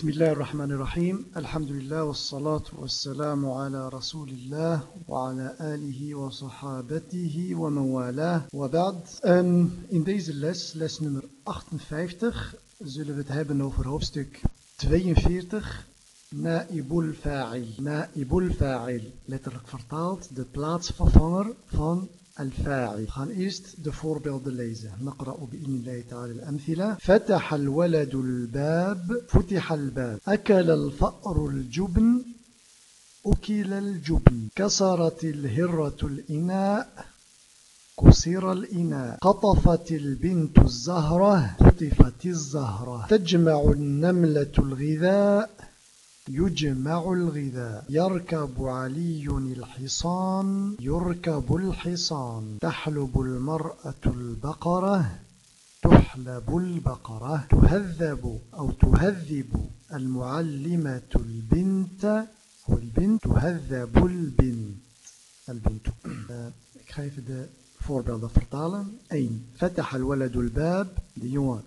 بسم الله الرحمن الرحيم. الحمد لله والصلاة والسلام على رسول الله وعلى آله وصحابته ومن والاه وبعد أن In deze les, les nummer 58, zullen we het hebben over hoofdstuk 42 نائب الفاعل نائب الفاعل letterlijk vertaald de plaatsvervanger van الفاعل. خان إيست دفور الليزة نقرأ بإذن الله تعالى الأمثلة. فتح الولد الباب فتح الباب. أكل الفأر الجبن أكل الجبن. كسرت الهرة الإناء كسر الإناء. قطفت البنت الزهرة قطفت الزهرة. تجمع النملة الغذاء. يجمع الغذاء. يركب علي الحصان يركب الحصان. تحلب المرأة البقرة تحلب البقرة. تهذب أو تهذب المعلمة البنت أو البنت. تهذب البنت. البنت. Ik ga even de voorbeelden vertalen. 1. فتح الولد الباب. De jongen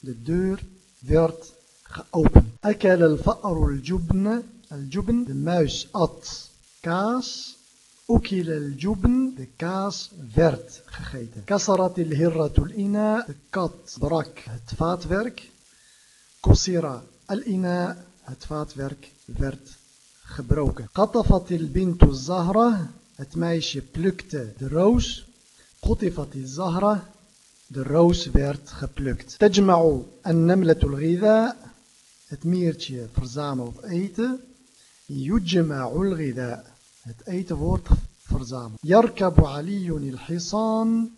De deur werd geopend. Akal al-fa'ru al-jubn. Al-jubn, de muis at kaas. Ukil al-jubn, de kaas werd gegeten. Kasarat al-hirratu al-ina, de kat brak het vaatwerk. Kusira al-ina, het vaatwerk werd gebroken. Qatafat al-bintu zahra, het meisje plukte de roos. Qutifat al-zahra, De roos werd geplukt. Tajma'u an-namlatul ghidha. Het miertje verzamelt eten. Yujma'ul ghidha. Het eten wordt verzameld. Yarkabu Aliyun il-hisan.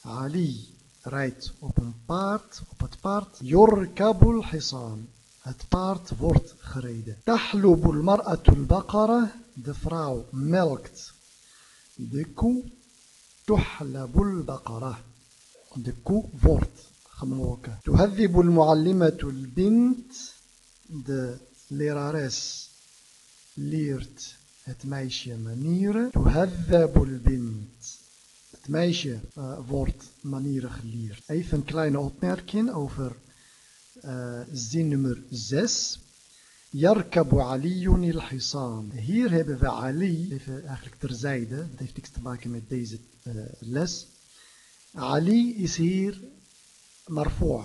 Ali rijdt op een paard, op het paard. Yurkabul hisan. Het paard wordt gereden. Tahlubul mar'atul baqara. De vrouw melkt de koe. Tuhlabul baqara. De koe wordt gemolken. Tuhadhibul muallimatul bint, de lerares leert het meisje manieren. Tuhadhabul bint, het meisje uh, wordt manieren geleerd. Even een kleine opmerking over uh, zin nummer 6. Yarkabu Aliyun il-Hisan. Hier hebben we Ali, even eigenlijk terzijde, dat heeft niks te maken met deze uh, les. Ali is hier marfu'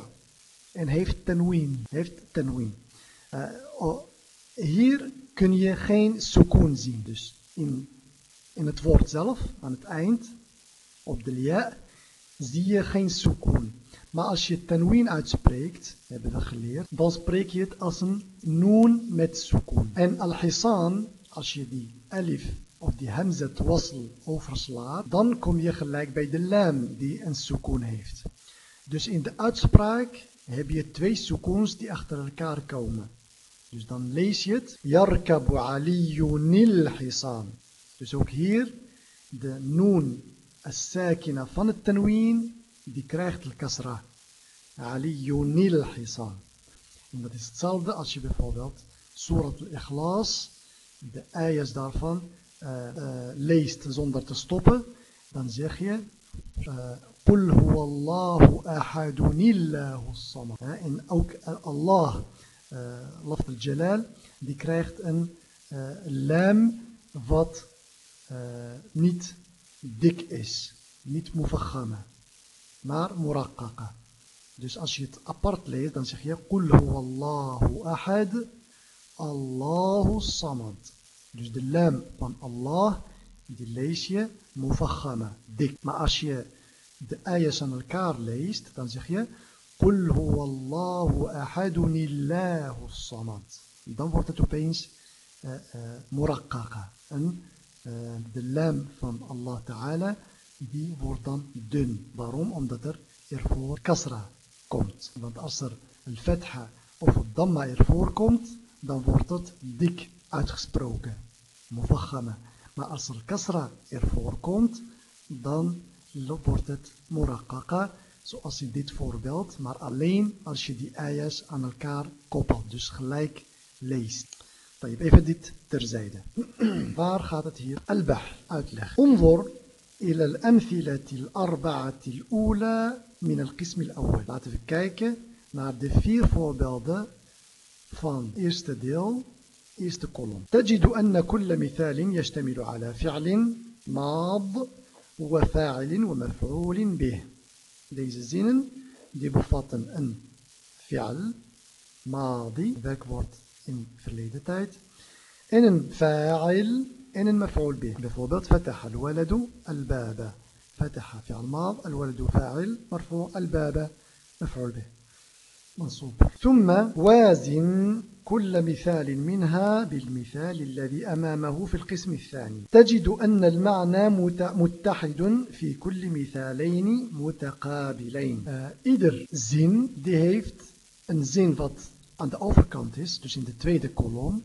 en heeft tanween. Heeft tanween. Uh, oh, hier kun je geen sukoon zien. Dus in, in het woord zelf, aan het eind, op de lia, zie je geen sukoon. Maar als je tanween uitspreekt, hebben we geleerd, dan spreek je het als een noon met sukoon. En al-hisan, als je die alif of die hamzat wasl overslaat, dan kom je gelijk bij de lam die een sukoon heeft. Dus in de uitspraak heb je twee sukoons die achter elkaar komen. Dus dan lees je het. Yarkabu aliyunil hisan. Dus ook hier de noon as-sakina van het tanween, die krijgt al-kasra. Aliyunil hisan. En dat is hetzelfde als je bijvoorbeeld Surat al-Ikhlas, de ayahs daarvan, uh, uh, leest zonder te stoppen, dan zeg je Qul huwa Allahu ahadun illahu samad. En ook Allah, Lafd al-Jalal, die krijgt een lam wat niet dik is, niet mufaggama, maar muraqqaqa. Dus als je het apart leest, dan zeg je Qul huwa Allahu ahad, Allahu samad. Dus de lam van Allah, die lees je mufaggama, dik. Maar als je de ayahs aan elkaar leest, dan zeg je Qul huwa Allahu ahadun illahu samad. Dan wordt het opeens uh, muraqqaqa. En uh, de lam van Allah Ta'ala, die wordt dan dun. Waarom? Omdat er ervoor kasra komt. Want als er een fetha of een damma ervoor komt, dan wordt het dik uitgesproken. Mufaggama. Maar als er kasra ervoor komt, dan wordt het muraqqaqa, zoals in dit voorbeeld, maar alleen als je die ayahs aan elkaar koppelt, dus gelijk leest. Even dit terzijde. Waar gaat het hier? Al-Bah, uitleg. Onzor إلى الأمثلة الأربعة الأولى من القسم الأول laten we kijken naar de vier voorbeelden van eerste deel eerste kolom تجد أن كل مثال يشتمل على فعل ماض وفاعل ومفعول به. deze zinnen die bevatten een فعل ماضي. werkwoord in verleden tijd een فاعل en مفعول به. بفوبط فتح الولد الباب. فتح فعل ماض الولد فاعل مرفوع الباب. مفعول به. منصوب. ثم وازن كل مثال منها بالمثال الذي أمامه في القسم الثاني. تجد أن المعنى متحد في كل مثالين متقابلين. إدر زين دي هيفت ان زين فات عند أوفركانت is dus in de كولوم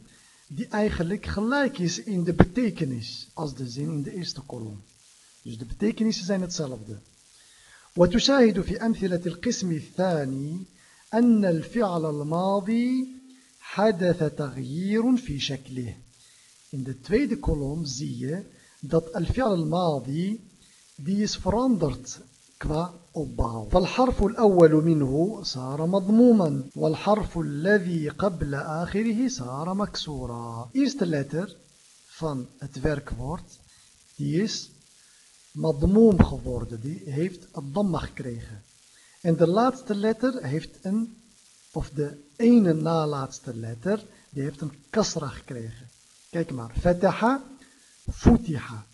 دي die eigenlijk gelijk is in de betekenis als de zin in de eerste kolom. Dus de betekenissen zijn hetzelfde. وتشاهد في أمثلة القسم الثاني أن الفعل الماضي حدث تغيير في شكله. In de tweede kolom zie je dat الفعل الماضي die is veranderd qua opbouw. فالحرف الأول منه صار مضموما والحرف الذي قبل آخره صار مكسورا. Eerste letter van het werkwoord die is madmoom geworden. Die heeft damma gekregen. En de laatste letter heeft een, of de ene nalaatste letter, die heeft een kasra gekregen. Kijk maar. Fataha, futiha.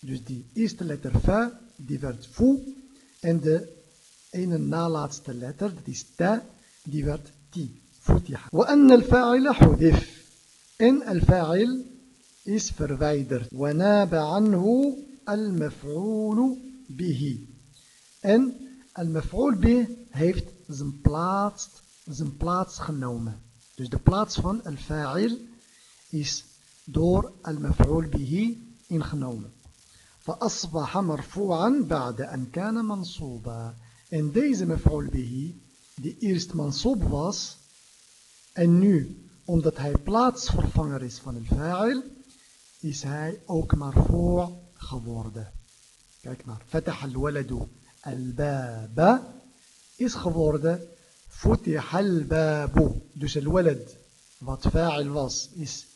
Dus die eerste letter fa, die werd fu. En de ene nalaatste letter, dat is ta, die werd ti. Futiha. Anna al-fa'ila hudif. En is verwijderd. Naba anhu al-maf'ul bihi En al-maf'ul bih heeft zijn plaats, zijn plaats genomen. Dus de plaats van al-fa'il is door al-maf'ul bihi ingenomen. فأصبح مرفوعا بعد أن كان منصوبا en deze maf'ul bihi die eerst mansoob was en nu omdat hij plaatsvervanger is van al-fa'il is hij ook marfu' geworden. Kijk maar. Fatah al-waladu الباب. is geworden فتح الباب. dus الولد. wat فاعل was. is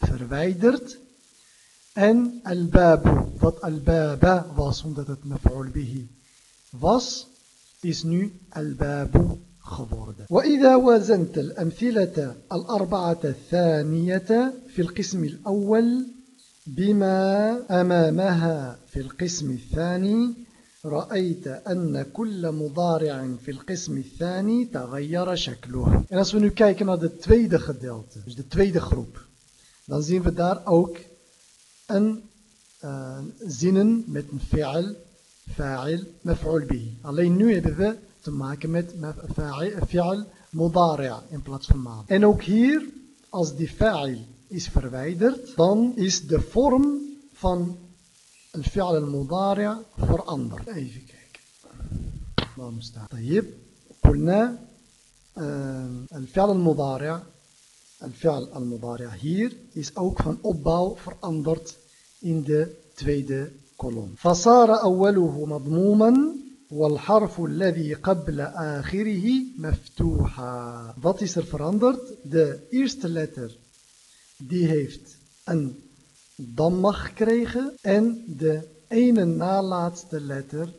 verwijderd en الباب. wat الباب. was omdat het مفعول به. was. is nu? الباب. geworden وإذا وازنت الأمثلة الأربعة الثانية في القسم الأول بما أمامها في القسم الثاني رأيت أن كل مضارع في القسم الثاني تغير شكله. En als we nu kijken naar de tweede gedeelte, dus de tweede groep, dan zien we daar ook een uh, zinnen met een fi'al, fa'il, maf'ul bihi. Alleen nu hebben we te maken met fi'al, mudari' in plaats van ma. En ook hier, als die fa'il is verwijderd, dan is de vorm van الفعل المضارع فرأنظر أيفي كيك ما مستعد طيب قلنا الفعل المضارع الفعل المضارع هير is ook van opbouw veranderd in de tweede kolom فصار أوله مضموما والحرف الذي قبل آخره مفتوحا. What is er veranderd? de eerste letter die heeft een damma gekregen en de ene nalaatste letter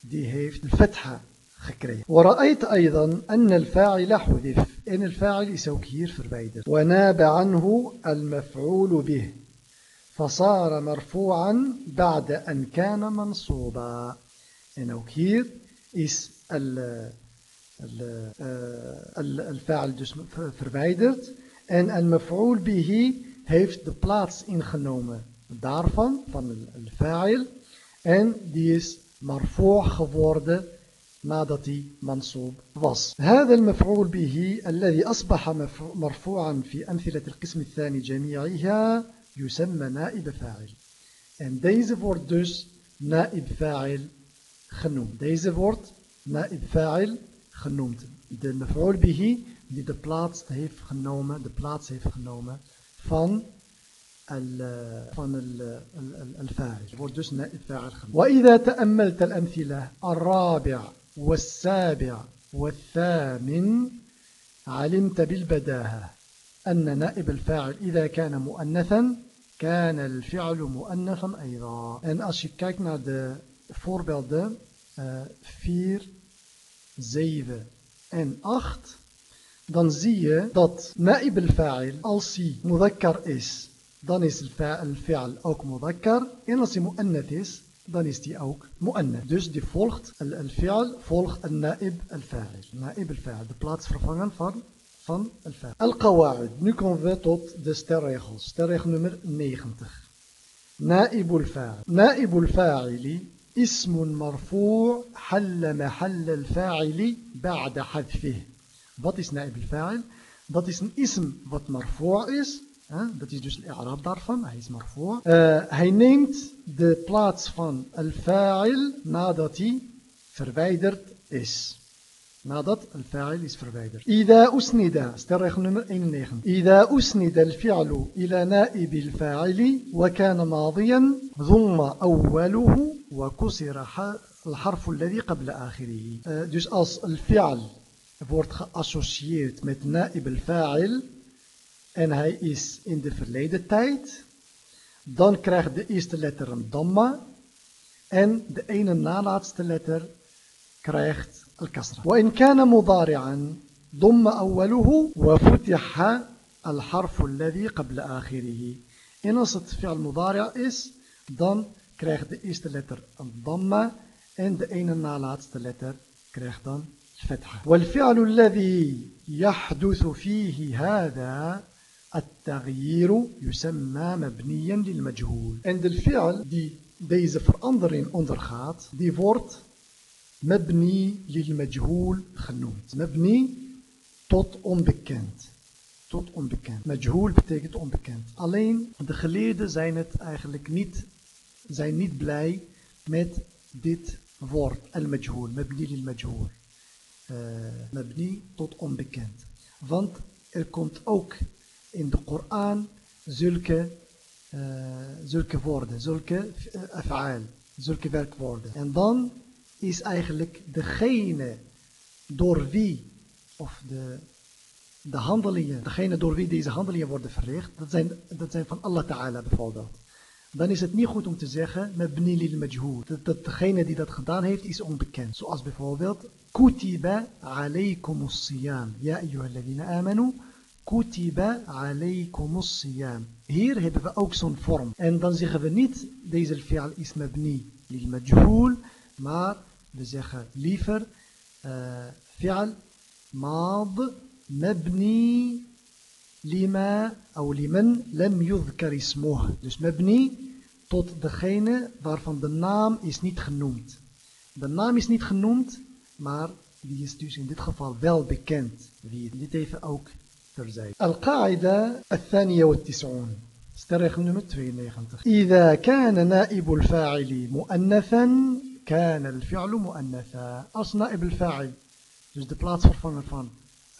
die heeft een fetha gekregen. ورأيت أيضا أن الفاعل حذف en الفاعل is ook hier verwijderd. وناب عنه المفعول به فصار مرفوعا بعد أن كان منصوبا en ook hier is الفاعل dus verwijderd En al-maf'ul bihi heeft de plaats ingenomen daarvan, van al-fa'il. En die is marfu' geworden nadat hij mansoob was. هذا المفعول به الذي أصبح مرفوعا في أمثلة القسم الثاني جميعها يسمى نائب فاعل. En deze wordt dus naib fa'il genoemd. Deze wordt naib fa'il genoemd. De maf'ul bihi die de plaats heeft genomen, de plaats heeft genomen van van الفاعل. wordt dus وإذا تأملت الأمثلة الرابع والسابع والثامن علمت بالبداهة أن نائب الفاعل إذا كان مؤنثا كان الفعل مؤنثا أيضا. En als je kijkt naar de voorbeelden uh, 4, 7 en 8 dan zie je dat naib al-fa'il als hij mudakkar is dan is al-fi'al ook mudakkar en als hij mu'annath is dan is die ook mu'annath. Dus die volgt, al-fi'al volgt al-naib al-fa'il. Naib al-fa'il, de plaatsvervanger van, van al-fa'il. Al-qawa'id, nu komen we tot de sterregels. Sterregel nummer 90. نائب الفاعل نائب الفاعل اسم مرفوع حل محل الفاعل بعد حذفه Wat is naib al-fa'il? Dat is een ism wat marfu' is Dat is dus de daarvan. Hij is maar voor. Uh, hij neemt de plaats van al-fa'il nadat hij verwijderd is. nadat al-fa'il is verwijderd. إذا أسند sterregel nummer 91 إذا أسند الفعل إلى نائب الفاعل وكان ماضيا ضم أوله وكسر الحرف الذي قبل آخره uh, dus als الفعل wordt geassocieerd met naib al-fa'il en hij is in de verleden tijd, dan krijgt de eerste letter een damma en de ene nalaatste letter krijgt al-kasra. وإن كان مضارعا ضم أوله وفتح الحرف الذي قبل آخره. En als het fi'al mudari' is, dan krijgt de eerste letter een damma en de ene nalaatste letter krijgt dan فتحة والفعل الذي يحدث فيه هذا التغيير يسمى مبنيا للمجهول en de fi'al die deze verandering ondergaat die wordt mabni lil genoemd mabni tot onbekend tot onbekend majhool betekent onbekend alleen de geleerden zijn het eigenlijk niet zijn niet blij met dit woord al-majhool mabni lil majhool uh, mabni tot onbekend want er komt ook in de Koran zulke, uh, zulke woorden, zulke uh, af'aal, zulke werkwoorden. En dan is eigenlijk degene door wie, of de, de handelingen, degene door wie deze handelingen worden verricht, dat zijn, dat zijn van Allah Ta'ala bijvoorbeeld. Dan is het niet goed om te zeggen, met lil majhoor. Dat, dat degene die dat gedaan heeft, is onbekend. Zoals bijvoorbeeld, kutiba alaykumus siyam. Ja, ayyuhalladhina amanu. Kutiba alaykumus siyam. Hier hebben we ook zo'n vorm. En dan zeggen we niet, deze fi'al is mabni lil majhul, maar we zeggen liever uh, fi'al maad mabni lima of liman lam yudhkar ismuh. Dus mabni tot degene waarvan de naam is niet genoemd. De naam is niet genoemd, maar die is dus in dit geval wel bekend. Wie dit even ook terzijde. القاعدة الثانية والتسعون استرخ نمرة 92 إذا كان نائب الفاعل مؤنثا كان الفعل مؤنثا als نائب الفاعل dus de plaatsvervanger van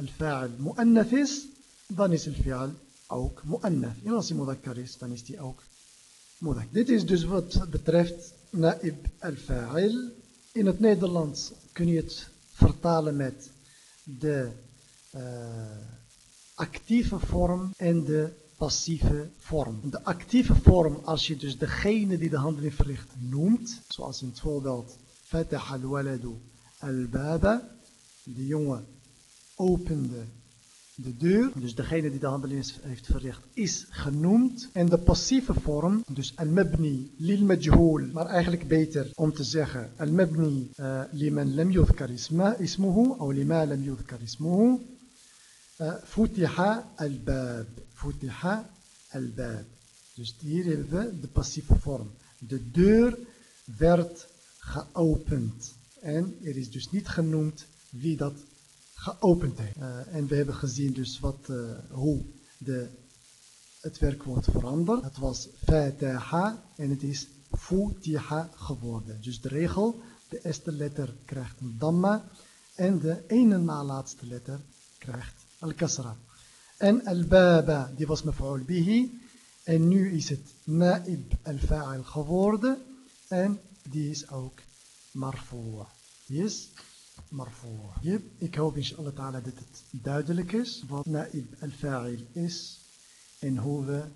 الفاعل مؤنث is dan is het fi'al ook mu'annath. En als hij mudakkar is, dan is hij ook mudakkar. Dit is dus wat betreft naib al-fa'il. In het Nederlands kun je het vertalen met de eh, actieve vorm en de passieve vorm. De actieve vorm, als je dus degene die de handeling verricht noemt, zoals in het voorbeeld Fatah al-waladu al-baba, de jongen opende de deur, dus degene die de handeling heeft verricht, is genoemd. En de passieve vorm, dus al-mabni lil majhool, maar eigenlijk beter om te zeggen al-mabni uh, liman lam yudhkar ismuhu, of lima lam yudhkar ismuhu, Futiha al-bab. Futiha al-bab. Dus hier hebben we de passieve vorm. De deur werd geopend. En er is dus niet genoemd wie dat geopend heeft. Uh, en we hebben gezien dus wat, uh, hoe de, het werkwoord verandert. Het was fataha en het is futiha geworden. Dus de regel, de eerste letter krijgt een damma en de ene na laatste letter krijgt al-kasra. En al-baba, die was maf'ul bihi. En nu is het نائب الفاعل geworden. En die is ook مرفوع. Die is مرفوع. ik hoop إن شاء الله تعالى dat het duidelijk is نائب الفاعل is en hoe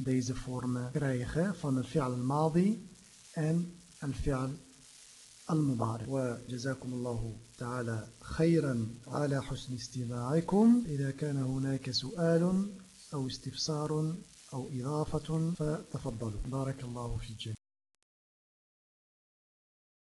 deze vorm krijgen van الفعل الماضي en الفعل المضارع وجزاكم الله تعالى خيرا على حسن استماعكم إذا كان هناك سؤال أو استفسار أو إضافة فتفضلوا بارك الله في الجنة